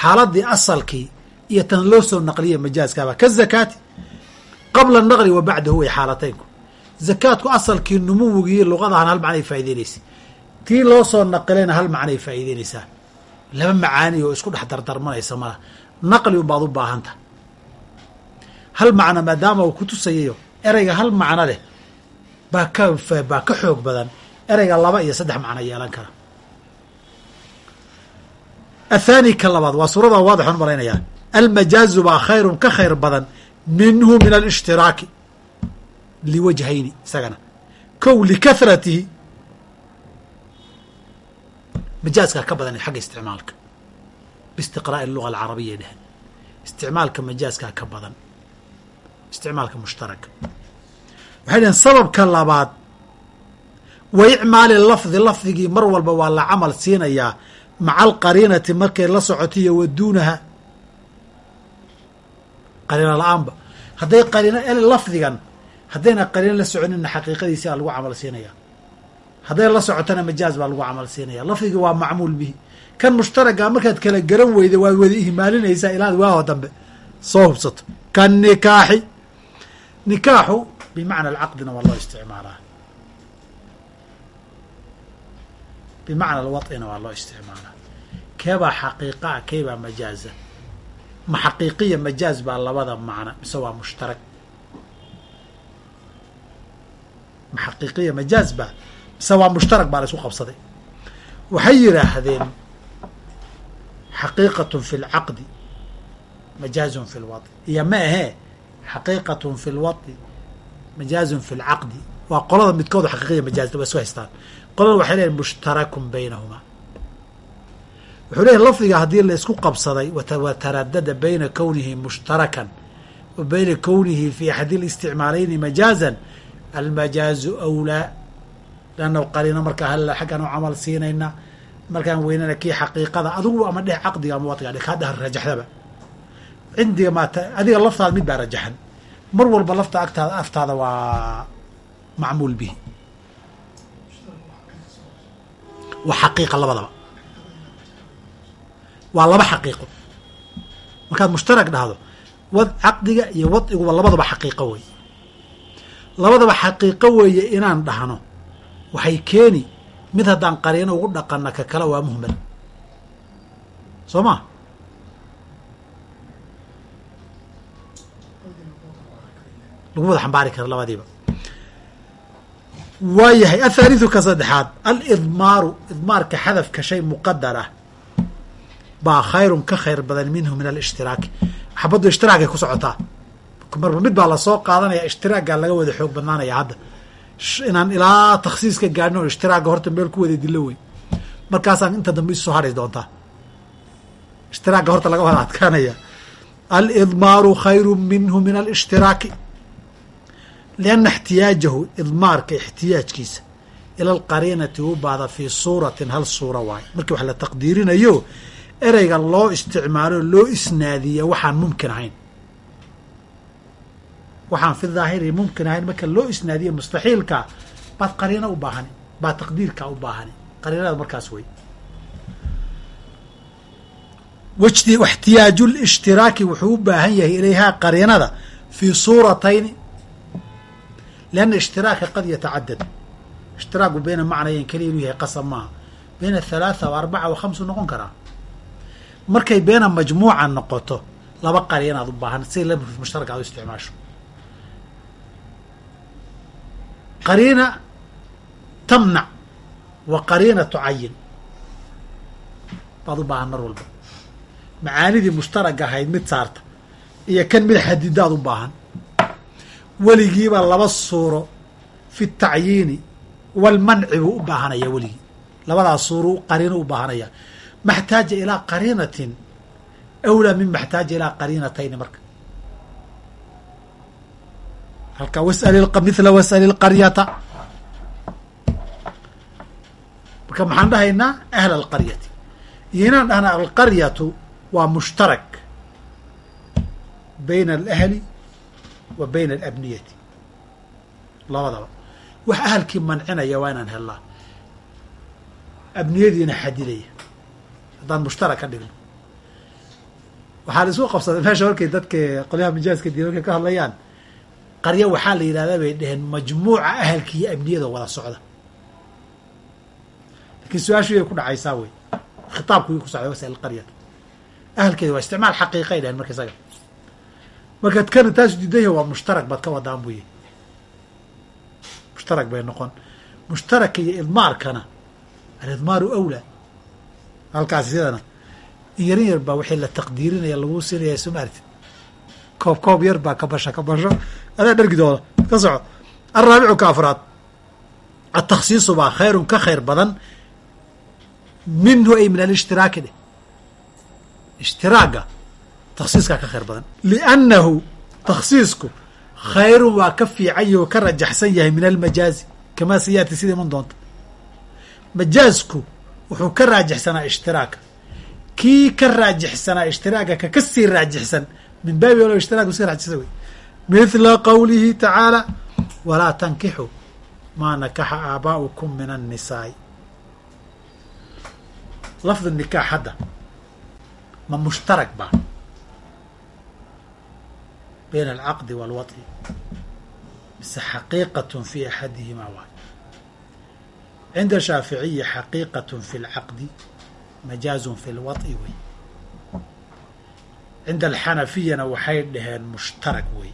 Xaaladii asalkii iyo tan loo soo naqliya majaaskaaba. Ka zakaati qabla naqli wa bacdahu way xaalataynku zakaadku asalkii numuwigii luqadahan hal macnay faa'ideynaysa tii loo soo naqilayna hal macnay faa'iideynaysaa laba macaani oo isku dhex dardarmanaysa mala naqli unbaad u baahanta hal macno maadaama uu kutusayayo ereyga hal macno leh baa ka baa ka xoog badan. Ereyga laba iyo saddex macno yeelan kara. Athaani ka labaad waa suurada waadixan malaynayaa almajaazu baa khayrun ka khayr badan minhu min alishhtiraaki liwajhayni isagana. Kow likahratihi majaaskaa ka badan xagga isticmaalka. Biistiqraa'i luga alcarabiya dhehen isticmaalka majaaskaa ka badan. Isticmaalka mushtaraka waxay dhaheen sababka labaad wa icmaali lafdi lafdigii mar walba waa la camal siinayaa maca alqariinati markay la socotiyo wa duunaha. Qariino la'aanba. Hadday qariino lafdigan haddayna qariino la soconina xaqiiqadiisi aa lagu camal siinaya hadday la socotona majaaz baa lagu camal siinaya lafdigii waa macmuul bihi. Kan mushtaragaa markaad kala garan weyda waad wada ihmaalinaysaa ilaad waaho dambe. Soo hubsato. Kan nikaaxi. Nikaaxu bimacna alcaqdina waa loo isticmaalaa bimacna alwad'ina waa loo isticmaalaa keebaa xaqiiqaa keebaa majaaza ma xaqiiqiya majaaz baa labada macna mise waa mushtarag ma xaqiiqiya majaaz baa mise waa mushtarag baa la qabsaday waxay yidhaahdeen xaqiiqatun fi lcaqdi majaazun fi lwadi iyo ma ahee xaqiiqatun fi lwadi majaazun fi lcaqdi waa qolada midkooda xaqiiqiya majaazda waa isku haystaan. Qolada waxay leeyihiin mushtarakun baynahumaa wuxuu leeyahy lafdiga haddii la isku qabsaday wataradada bayna kownihi mushtarakan wa bayna kownihi fi axadi listicmaalayni majaazan almajaazu awlaa. Leannahu qariino markaa hal xaggaan u camal siinayna markaan weynana kii xaqiiqada adigu ama dheh caqdiga ama wadga dheh kaa dheh rajaxdaba. Cindiga maata adiga laftaada mid baa rajaxan mar walba lafta agtaada aftaada waa macmuul bihi. Waa xaqiiqa labadaba. Waa laba xaqiiqo. Markaad mushtarak dhahdo wad caqdiga iyo wadciguba labadaba xaqiiqo wey labadaba xaqiiqo weeye inaan dhahno waxay keeni mid haddaan qariino ugu dhaqana ka kale waa muhmal soo ma lagu wada xambaari kara labadiiba. Waayahay athaalithu ka saddexaad alidmaaru idmaarka xadafka shay muqadar ah baa khayrun ka khayr badan minhu min alshtiraaki xabaddu ishtiraakay ku socotaa. Marba mid baa la soo qaadanaya ishtiraagaa laga wada xoog badnaanaya hadda. Inaan ilaa takhsiis ka gaadhin oo horta meel ku wada dilo wey markaasaan inta dambe isu soo hadhi doontaa. Ishtiraaga horta laga wada adkaanaya. Alidmaaru khayru minhu min alshtiraaki lianna ixtiyaajahu idmaarka ixtiyaajkiisa ila alqariinati u baada fii suuratin hal suura waayo markii wax la taqdiirinayo ereyga loo isticmaalo loo isnaadiya waxaan mumkin ahayn waxaan fi daahiri mumkin ahayn marka loo isnaadiya mustaxiilka baad qariino u baahani baad taqdiirka u qariinada markaas wey ixtiyaaju lishtiraaki wuxuu u baahan yahay ilayhaa qariinada fii suuratayni lianna ishtiraaka qad yatacadad ishtiraaku bayna macnayen keliya inuu yahay qasab maaha bayna thalaatha wa arbaca wa khamsu noqon karaa markay beena majmuuca noqoto laba qariinaad u baahan si mushtaraka aad u isticmaasho qariina tamnac wa qariina tucayin baad u baahan mar walba macaanidii mushtarag ahayd mid saarta iyo kan mid xadidaad u baahan weligiiba laba suuro fi tacyiini walmanci buu u baahanaya weligii. Labadaas suuro qariino u baahanaya maxtaaja ilaa qariinatin awlaa min maxtaaja ilaa qariinatayni marka. Halka wasal mithla wasali lqaryata marka maxaan dhahaynaa ahla alqaryati iyo inaan dhahnaa alqaryatu waa mushtarak bayna alahli wa bayna alabniyati. Labadaba. Wax ahalkii mancinaya waa inaan helnaa. Abniyadiina xadidaya haddaan mushtarak ka dhigno. Waxaa la isku qabsaday meesha markay dadka qolyaha majaaska diin markay ka hadlayaan. Qaryo waxaa la yidhahdaa bay dheheen majmuuca ahalka iyo abniyada wada socda. Lakiin su'aashu yay ku dhacaysaa wey. Khitaabku yay ku socda wasal qaryata ahalkeeda waa isticmaal xaqiiqay dheheen marka isaga markaad kana taasu diidan yahay waa mushtarak baad ka wadaan buyi mushtarak bay noqon. Mushtaraka iyo idmaarkana alidmaaru awlaa. Halkaas in yarin yar baa wixii la taqdiirinaya lagu siinaya soo maartid koob koob yar baa ka basha ka basho. Adaa dhargidooda ka soco. Alraabicu ka afraad. Atakhsiisu baa khayrun ka khayr badan. Minhu ay min alishtiraaki dheh ishtiraaga takhsiiskaa ka khayr badan. Liannahu takhsiisku khayrun waa ka fiican yahi oo ka rajaxsan yahay min almajaazi kamaa siyaati sida iman doonta. Majaazku wuxuu ka raajixsanaa ishtiraaga kii ka raajixsanaa ishtiraaga ka ka sii raajixsan min baabi olo ishtiraagu sii raajixsan wey mithla qowlihi tacaala walaa tankixu maa nakaxa aabaa'ukum min annisaai. Lafdu nikaax hadda ma mushtarak ba bayna alcaqdi waalwaطi mise xaqiiqatun fi axadihimaa waay cinda shaaficiyi xaqiiqatun fi اlcaqdi majaazun fi lwaط'i wey cinda alxanafiyana waxay dhaheen mushtarak wey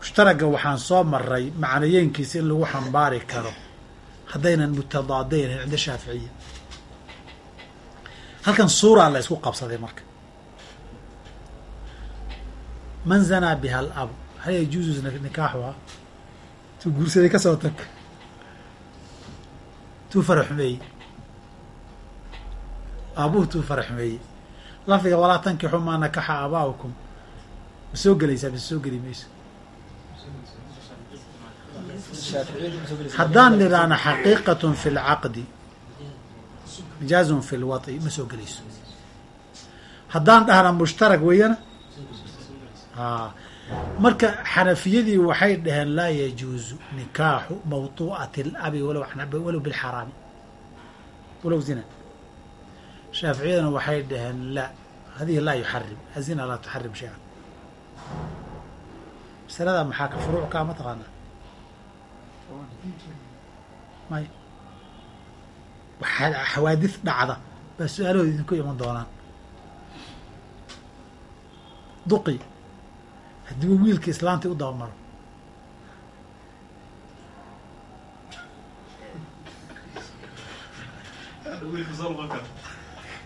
mushtaragga waxaan soo maray macnayeynkiisa in lagu xambaari karo haddaynan mutadaadayn cinda shaaficiya halkan suuraa la isku qabsaday marka man zanaa biha alabu hal yajuuzu nikaaxuha tuu guursaday ka soo tag. Tuu fara aabuhu tuu fara lafdiga walaa tankixu maa nakaxa aabaa'ukum ma soo gelaysaa mise soo geli mayso? Haddaan nidhaahna xaqiiqatun fi lcaqdi majaazun fi lwaطi ma soo gelayso. Haddaan dhahna mushtarak weeyana marka xanafiyadii waxay dhaheen laa yajuuzu nikaaxu mawtuu'ati alabi walow walow bilxaraami walow zina. Shaaficiyadana waxay dhaheen la hadihi laa yuxarim azina laa tuxarim shay-an. Masaladaa maxaa ka furuuc kaa ma taqaanaa? May. Waxaa xawaadis dhacda baa su'aalahooda idinku iman doonaan. Duqi haddii wiilka islaantii u dabamaro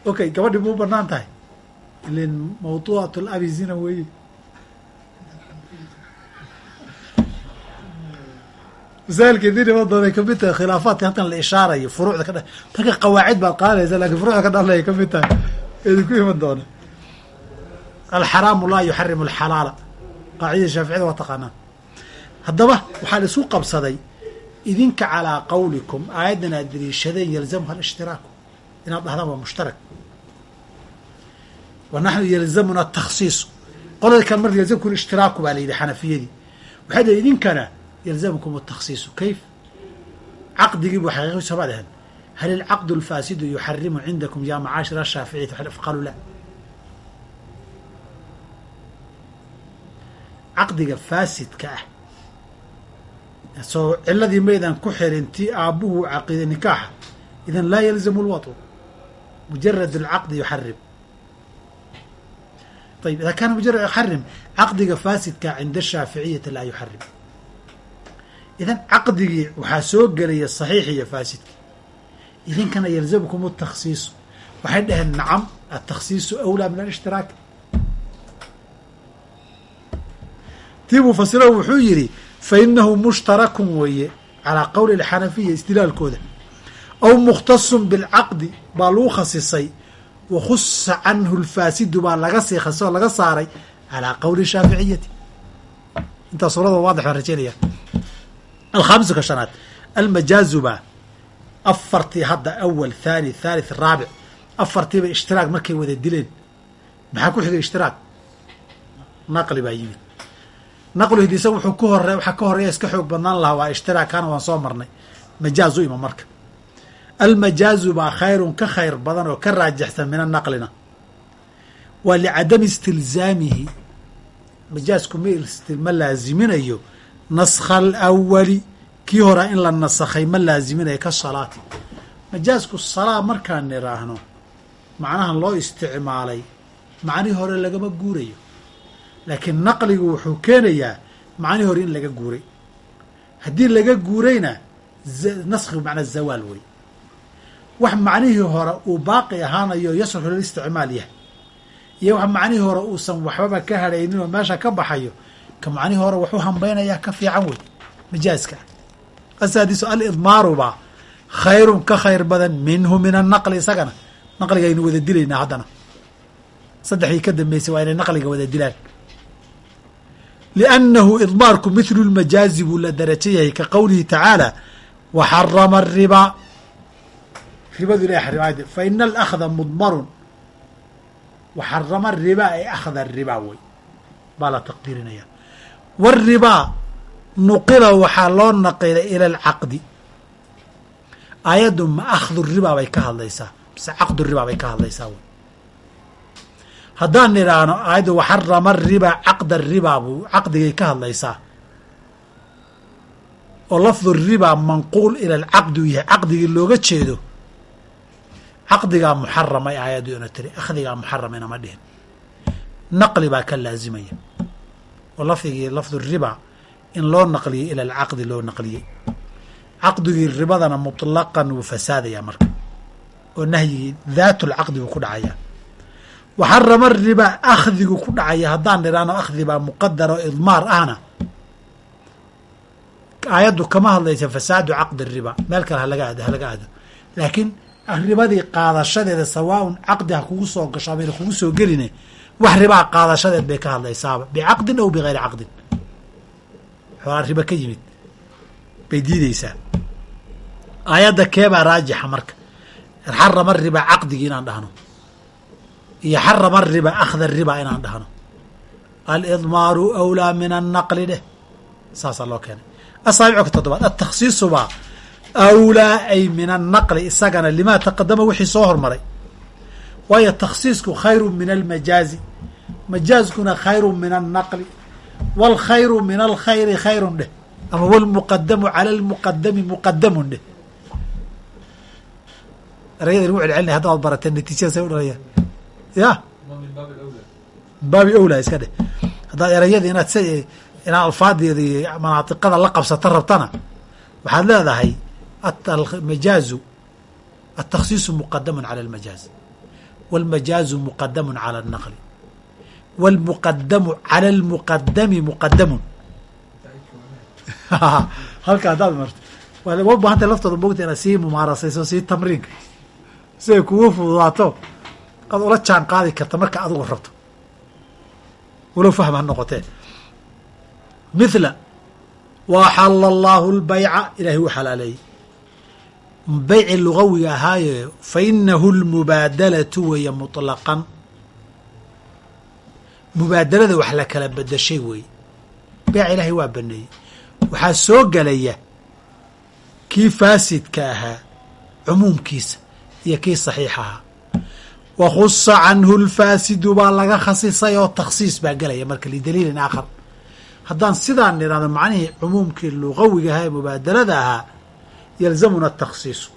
okay gabadhii ma u bannaan tahay. Ilan mawduucat labi zina weeye iman doonay ka mid tahay khilaafaadka halkan la ishaarayo furuucda ka dha marka qawaacid baad qaadaysa laakiin furuucda ka dhalay ka mid tahay. Idinku iman doona. Alxaraamu laa yuxarimu alxalaala qaacidada shaaficiyada waa taqaanaan haddaba waxaa la isku qabsaday idinka calaa qawlikum aayaddan aad daliishadeen yalzamha alishtiraaku. Inaad dhahdaan waa mushtarak. Wa naxnu yalzamuna atakhsiisu qolada kan marka yalzamkum ishtiraaku baa la yidhi xanafiyadii. Waxay dhi idinkana yalzamkum atakhsiisu kayf? Caqdigii bu xaqiiqadiisa baad ahan hal ilcaqdu alfaasidu yuxarimu cindakum ya macaashira ashaaficiyati faqaaluu la caqdiga faasidka ah. Soo ciladii maydan ku xirin tii aabbuhu caqiida nikaaxa idan laa yalzamu lwatu mujarad alcaqdi yuxarim ayib ida kaana mujarad yuxarim caqdiga faasidka cinda ashaaficiyati laa yuxarim idan caqdigii waxaa soo gelaya saxiix iyo faasidki idinkana yalzamkum atakhsiisu waxay dhaheen nacam atakhsiisu awlaa min alishhtiraak tii buu wuxuu yidhi fa inahu mushtarakun weeye calaa qowli alxanafiya istilaalkooda. Aw mukhtasun bilcaqdi baa lagu khasisay wa khusa canhu lfaasidu baa laga sii khasisay oo laga saaray calaa qowli shaaficiyati. Intaa suurada waadix baan rajeynaya alkhaamisu ka shanaad almajaazu baa afartii hadda awal thaani thalith raabic afartiiba ishtiraak markay wada dileen. Maxaa ku xigay ishtiraak naqli baa yimid naqlu hidisa wuxuu ku hore waxaa ka horreeya iska xoog badnaan lahaa waa ishtiraakana waan soo marnay. Majaazu ima marka. Almajaazu baa khayrun ka khayr badan oo ka raajixsan min anaqlina waa licadami istilzaamihi. Majaazku ma laaziminayo naskha alawali kii hore in la nasakhay ma laaziminayo ka salaati. Majaazku salaa markaan nidhaahno macnahan loo isticmaalay macnihii hore lagama guurayo laakiin naqligu wuxuu keenayaa macnihii hore in laga guuray. Haddii laga guurayna naskhigu macnaa zawaal wey wax macnihii hore uu baaqi ahaanayo yasluxu lil isticmaal yahay. Iyo wax macnihii hore uusan waxbaba ka hadhaynin oo meesha ka baxayo ka macnihii hore waxuu hambaynayaa ka fiican wey majaaska asaadiisu alidmaaruba khayrun ka khayr badan minhu min annaqli isagana naqligaynu wada dilaynaa haddana. Saddexdii ka dambeysay waa inay naqliga wada dilaan liannahu idmaarku mithlu lmajaazi buu la darajo yahay ka qowlihi tacaala waxarama aribaa ribadu ilahay xarimaade fa ina alakhda mudmarun waxarama aribaa ay akhda aribaa wey baa la taqdiirinaya wاribaa nuqila waxaa loo naqilay ila alcaqdi aayaddu ma akhdu ribaa bay ka hadlaysaa mise caqdu ribaa bay ka hadlaysaa haddaan nidhaahno aayaddu waxarama ribaa caqda ribaa buu caqdigay ka hadlaysaa. Oo lafdu ribaa manquul ila alcaqdi uu yahay. Caqdigii looga jeedo caqdigaa muxaramay aayaddu ina tiri akhdigaa muxarama inama dhihin. Naqli baa ka laazimaya. Oo lafdigii lafdu riba in loo naqliyey ila alcaqdi loo naqliyey. Caqdigii ribadana mutlaqan wuu fasaadayaa marka. Oo nahyigii daatulcaqdi buu ku dhacayaa waxarama ribaa akhdigu ku dhacaya haddaan nidhaano akhdi baa muqadar oo idmaar ahna. Aayaddu kama hadlaysa fasaadu caqdi riba. Meel kale halaga aado halaga aado. Laakiin ribadii qaadashadeeda sawaaun caqdi ha kugu soo gasho amayna kugu soo geline wax ribaa qaadashadeed bay ka hadlaysaaba. Bicaqdin aw bigayri caqdin xoolaa riba ka yimid. Bay diideysaa aayadda keebaa raajixa marka? Xarama riba caqdigii inaan dhahno iyo xarama riba akhda riba inaan dhahno. Alidmaaru awlaa min annaqli dheh. Saasaa loo keenay. Asaabico toddobaad atakhsiisubaa awlaa ay min annaqli isagana limaa taqadama wixii soo hormaray. Waayo takhsiisku khayru min almajaazi. Majaazkuna khayru min annaqli. Wاlkhayru min alkhayri khayrun dheh. Ama wlmuqadamu cala lmuqadami muqadamun dheh. Erayada lagu celcelinay hadda waad barateen natiijada say u dhalayaan ya baabi awla iska dheh haddaad erayadii inaad s inaad alfaadeeda iyo manaatiqada la qabsata rabtana waxaad leedahay majaazu atakhsiisu muqadamun cala almajaaz wاlmajaazu muqadamun cala الnaqli wاlmuqadamu cala اlmuqadami muqadamun halka haddaad marto waad uma bahantay laftooda mogta inaad sii mumaarasayso sii tamriinka si ay kugu fududaato aad ula jaan qaadi karta marka adigu rabto. Walow fahm ha noqotee. Mithla waaxala allaahu lbayca ilahay wuu xalaaleeyey. Bayci lugawiga ahaaye fa inahu lmubaadalatu weeye muطlaqan mubaadalada wax la kala bedashay weeye. Beeca ilaahay waa baneeyey. Waxaa soo gelaya kii faasidka ahaa cumuumkiisa iyo kii saxiix ahaa wa khusa canhu lfaasidu baa laga khasisay oo takhsiis baa gelaya marka lidaliilin aakhar haddaan sidaan nidhahdo macnihii cumuumkii lugawiga ahaa ee mubaadalada ahaa yalzamuna takhsiisu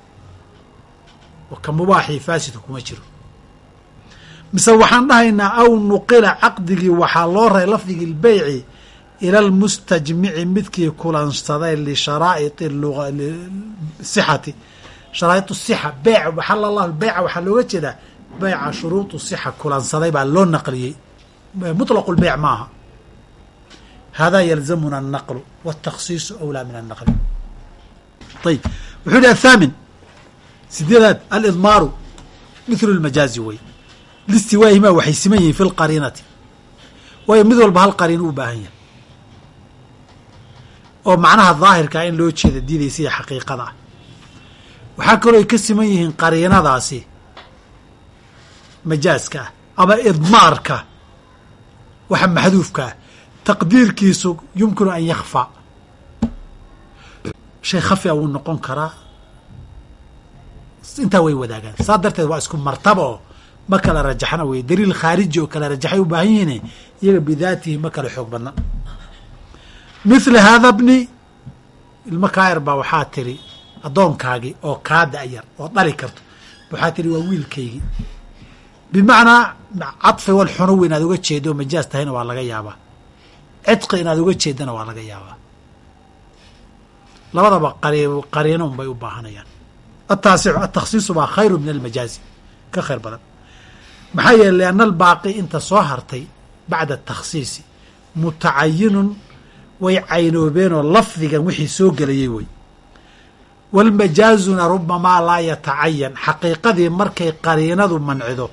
ka mubaaxii faasidka kuma jiro mise waxaan dhahaynaa aw nuqila caqdigii waxaa loo raray lafdigii lbeyci ila almustajmici midkii kulansaday lisharaaiti sixati sharaait sixa beyc waxala allahu beyca waxaa looga jeedaa beyca shuruudu sixa kulansaday baa loo naqliyey. Mutlaqu lbeyc maaha. Hada yalzamuna alnaqlu wاtakhsiisu awlaa min annaqli. Ayib wuxuu yihi athaamin sideedaad alidmaaru mithlu lmajaazi wey. Listiwaahima waxay siman yihiin fi lqariinati waayo mid walba hal qariino u baahan yahay. Oo macnaha daahirkaa in loo jeeda diidaysa iyo xaqiiqada ah. Waxaa kaloo ay ka siman yihiin qariinadaasi majaaska ama idmaarka waxa maxduufka ah. Taqdiirkiisu yumkinu an yakfa shay khafia wuu noqon karaa intaa way wadaagaan. Saa darteed waa isku martaba oo ma kala rajaxna wey. Daliil khaariji oo kala rajaxay u baahan yihiine iyaga bidaatihi ma kala xoog badna. Mithla haada bni ilmo kaayar baa waxaa tiri addoonkaagii oo kaa da-yar oo dhali karto. Waxaa tiri waa wiilkaygii bimacnaa cadfi wal xunuwi inaad uga jeedo majaaz tahayna waa laga yaabaa. Cidqi inaad uga jeedana waa laga yaabaa. Labadaba qariino un bay u baahanayaan. Ataasicu atakhsiisu baa khayru min almajaazi ka khayr badan. Maxaa yeele lianna albaaqi inta soo hartay bacda atakhsiisi mutacayinun way caynoobeenoo lafdigan wixii soo gelayay wey walmajaazuna rubamaa laa yatacayan xaqiiqadii markay qariinadu mancido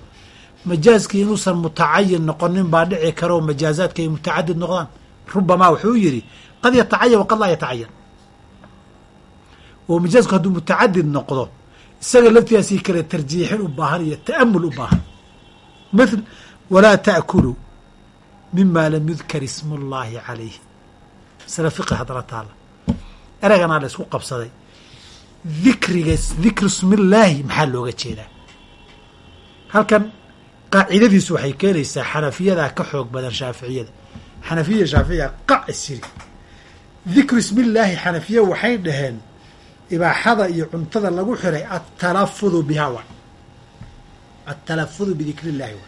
majaaskii inuusan mutacayin noqonin baa dhici karo majaazaadka ay mutacadid noqdaan. Rubamaa wuxuu yidhi qad yatacayan waqad laa yatacayan oo majaasku hadduu mutacadid noqdo isaga laftigaasii kale tarjiixin u baahan iyo ta'amul u baahan. Mithl walaa ta'kuluu mima lam yudkar ismu llaahi calayhi. Masale fiqi haddana taala ereyganaa la isku qabsaday dikriga dikru smillaahi maxaa looga jeedaa? Halkan qaacidadiisu waxay keenaysaa xanafiyadaa ka xoog badan shaaficiyada. Xanafiyada shaaficiya qac isiri. Dikru ismillaahi xanafiya waxay dhaheen ibaaxada iyo cuntada lagu xiray atalafudu bihaa wa. Atalafudu bidikri illahi wa.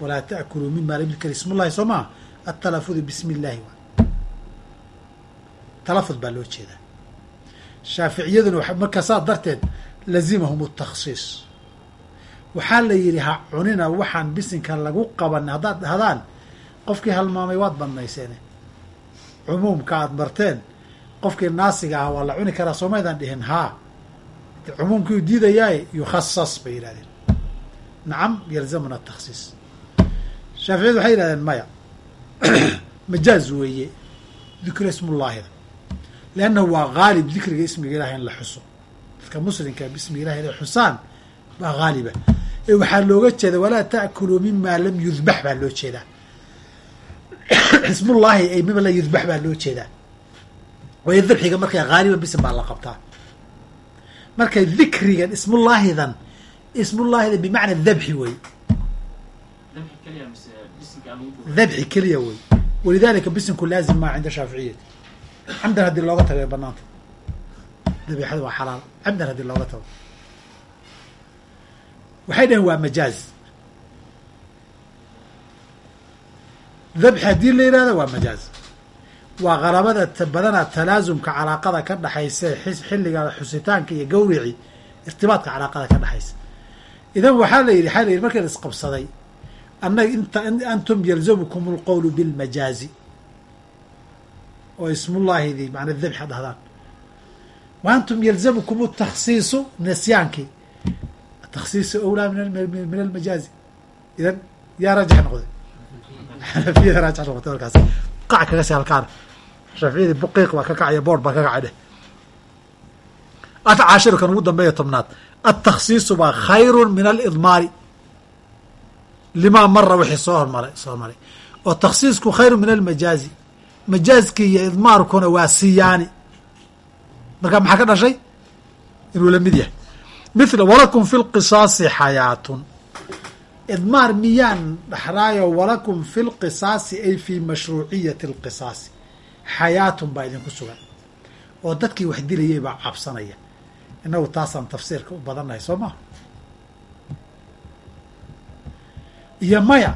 Walaa ta'kuluu mima lam yudkar ismullahi soo maa atalafudu bismi illaahi wa. Talafud baa loo jeedaa. Shaaficiyaduna markaa saas darteed lazimahum takhsiis waxaa la yidhi ha cunina waxaan bisinka lagu qaban haddaad dhahdaan qofkii halmaamay waad badnayseene cumuumka aad marteen qofkii naasiga ah waa la cuni karaa soomaydaan dhihin haa cumuumkii u diidayaaye yukhasas bay yidhahdeen nacam yalzamuna takhsiis shaaficiyadu waxay yidhahdeen maya majaaz weeye dikra ismullaahida leannahu waa haalib dikriga ismiga ilahi in la xuso. Dadka muslimka bismiga ilahi inay xusaan baa haaliba ee waxaa looga jeeda walaa ta'kuluu mima lam yudbax baa loo jeedaa. Ismullaahi ay mima la yudbax baa loo jeedaa. Waayo dabxiga markaa haaliban bisin baa la qabtaa. Marka dikrigan ismullaahidan ismullaahidan bimacna dabxi wey dabxi keliya wey walidalika bisinku laazim maa cinda shaaficiyati camdan haddii looga tago ee banaanta dabiixada waa xalaal. Camdan haddii looga tago waxay dhaheen waa majaaz. Dabxi haddii la yihahdo waa majaaz. Waa qarabada badanaa talaasumka calaaqada ka dhaxaysa xilliga xusitaanka iyo gawrici irtibaadka calaaqada ka dhaxaysa. Idan waxaa la yidhi waxaa la yidhi markii la isqabsaday annaga inta antum yalzamukum alqowlu bilmajaazi oo ismullaahidii macna dabxa dhahdaan. Wa antum yalzamukum atakhsiisu nisyaankii atakhsiisu awlaa min almajaazi idan yaa rajax noqday xanafiyada rajax noqotay markaas qac kaga si halkaana shaaficiyadii buqiiq baa ka kacaya boord baa ka kacay dheh atcaashiru kan ugu dambeeya tobnaad atakhsiisu baa khayru min alidmaari limaa mara wixii soo hormaray soo maray oo takhsiisku khayru min almajaazi majaazkii iyo idmaarkuna waa siyaani marka maxaa ka dhashay inuu la yahay mithla walakum fi lqisaasi xayaatun. Idmaar miyaan dhaxraayo walakum fi lqisaasi ay fi mashruuciyati alqisaasi xayaatun baa idinku sugan. Oo dadkii wax dilayay baa cabsanaya. Innagu taasaan tafsiirka u badannahay soo maha iyo maya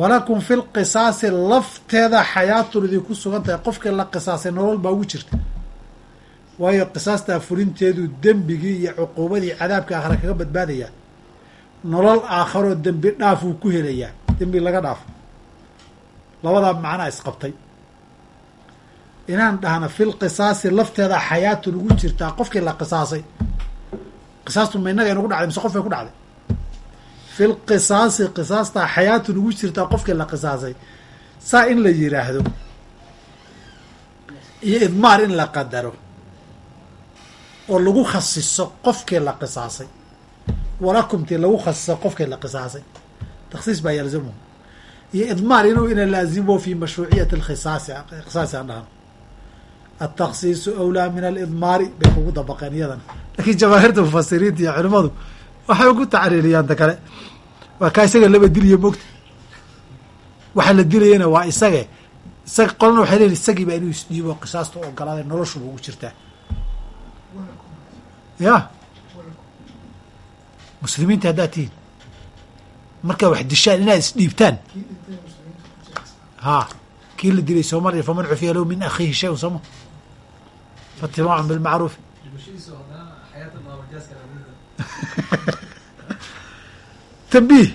walakum fi lqisaasi lafteeda xayaatun idinku sugan tahay. Qofkii la qisaasay nolol baa ugu jirta waayo qisaastaa fulinteedu dembigii iyo cuquubadii cadaabka aakhira kaga badbaadaya nolol aakharoo dembi dhaaf uu ku helayaa dembi laga dhaafo. Labadaa macnaa isqabtay. Inaan dhahna fil qisaasi lafteeda xayaatun ugu jirtaa qofkii la qisaasay. Qisaastu ma innaga inugu dhacday mise qof bay ku dhacday? Fil qisaasi qisaastaa xayaatun ugu jirtaa qofkii la qisaasay. Saa in la yiraahdo iyo idmaar in la qadaro oo lagu khasiso qofkii la qisaasay. Walakumtii lagu khasiso qofkii la qisaasay. Takhsiis baa yalzamuhu. Iyo idmaar inuu ina laazimo fi mashruuciyati alkhisaasi qisaasi aan dhahno atakhsiisu awlaa min alidmaari bay kugu dabaqeen iyadana laakiin jamaahiirta mufasiriinta iyo culimadu waxay ugu tacriiriyaan ta kale. Waa kaa isaga laba diliya mogta waxa la dilayana waa isage. Isaga qolana waxay leeyiin isagii baa inuu isdhiibo qisaasta ogolaaday noloshuba ugu jirtaa ya. Muslimiinta haddaad tihiin. Markaa wax dishaan inaad isdhiibtaan. Ha. Kii la dilay soomaliya faman cufiya lahu min akhiihi shay un sooma faatimaacun bilmacruufi tambiih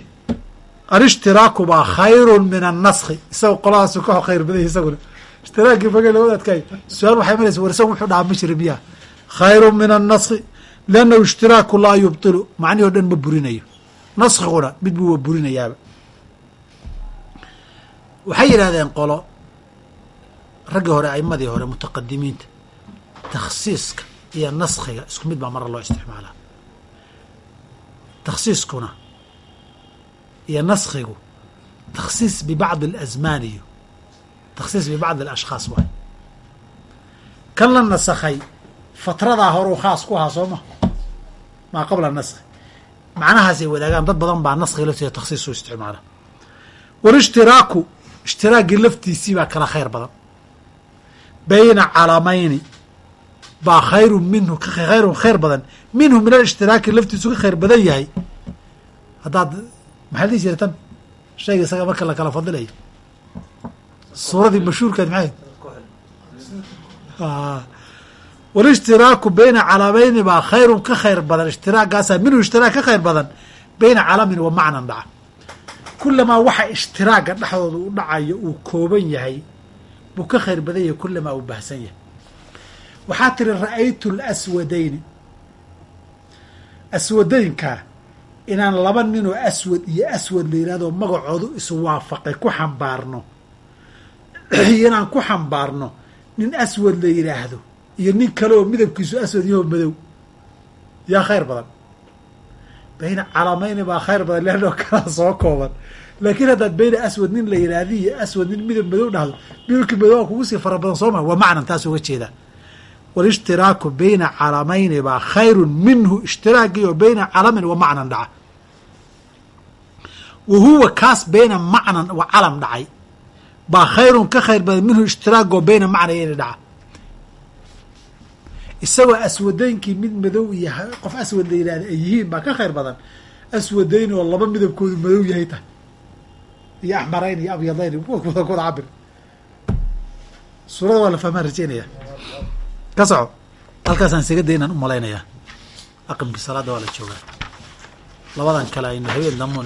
alishtiraaku baa khayru min annaski isaga qoladaasu ka khayr badan yahy isaguna. Ishtiraakii maga la wadaadkay su'aal waxay maraysa war isagu wuxuu dhahaa ma jira miyaa? Khayru min annaski liannahu ishtiraaku laa yubtilu macnihi o dhan ma burinayo naskiguna mid buu wa burinayaaba waxay yidhahdeen qolo raggii hore aimadii hore mutaqadimiinta takhsiiska iyo naskiga isku mid baa mara loo isticmaalaa takhsiiskuna iyo naskigu takhsiis bibacdi alasmaan iyo takhsiis bibacdi alashkhaas waay kan la nasakhay fatradaa horuu khaas ku ahaa soo ma maa qabla naskhi macnahaasay wadaagaan dad badan baa naskhi laftiisa takhsiis u isticmaala. Walishtiraaku ishtiraaggii laftiisii baa kala khayr badan. Bayna calamayni baa khayrun minhu khayrun khayr badan. Minhu min alishhtiraaki laftiisu ka khayr badan yahay. Haddaad maxaa dhihi jira tan? Shayga isaga marka la kala fadilayo suuradii mashhuurkeed maxay walishtiraaku bayna calamayni baa khayrun ka khayr badan ishtiraagaasaa minhu ishtiraag ka khayr badan bayna calamin wa macnan dhaca. Kulamaa waxa ishtiraaga dhexdooda u dhacayo uu kooban yahay buu ka khayr badan yahay kulamaa uu baahsan yahay. Waxaa tiri ra'aytu laswadayni aswadaynka inaan laba ninoo aswad iyo aswad la yidhahdo magacoodu iswaafaqay ku xambaarno. Iyo inaan ku xambaarno nin aswad la yidhaahdo iyo nin kale oo midabkiisu aswad yaho madow. Yaa khayr badan. Bayna calamayni baa khayr badan leanoo kalaa soo kooban. Laakiin haddaad bayna aswad nin la yidhaahdi iyo aswad nin midab madow dhahdo midabkii madow kugu sii fara badan soo ma waa macnan taas uga jeedaa walishtiraaku bayna calamayni baa khayrun minhu ishtiraaggii oo bayna calamin wa macnan dhaca wa huwa kaas bayna macnan wa calam dhacay. Baa khayrun ka khayr badan minhu ishtiraagoo bayna macnayni dhaca isagoo aswadaynkii mid madow iyo qof aswad la yidhahda ay yihiin baa ka khayr badan. Aswadayn oo laba midabkoodu madow yahay tahay iyo axmarayn iyo abyadayn kuwada kuwada cabir. Suurada waa la fahmaan rajeynaya ka soco. Halkaasaan isaga daynaan u malaynayaa aqimkii salaadda waa la joogaa. Labadan kale aynu habeen damuun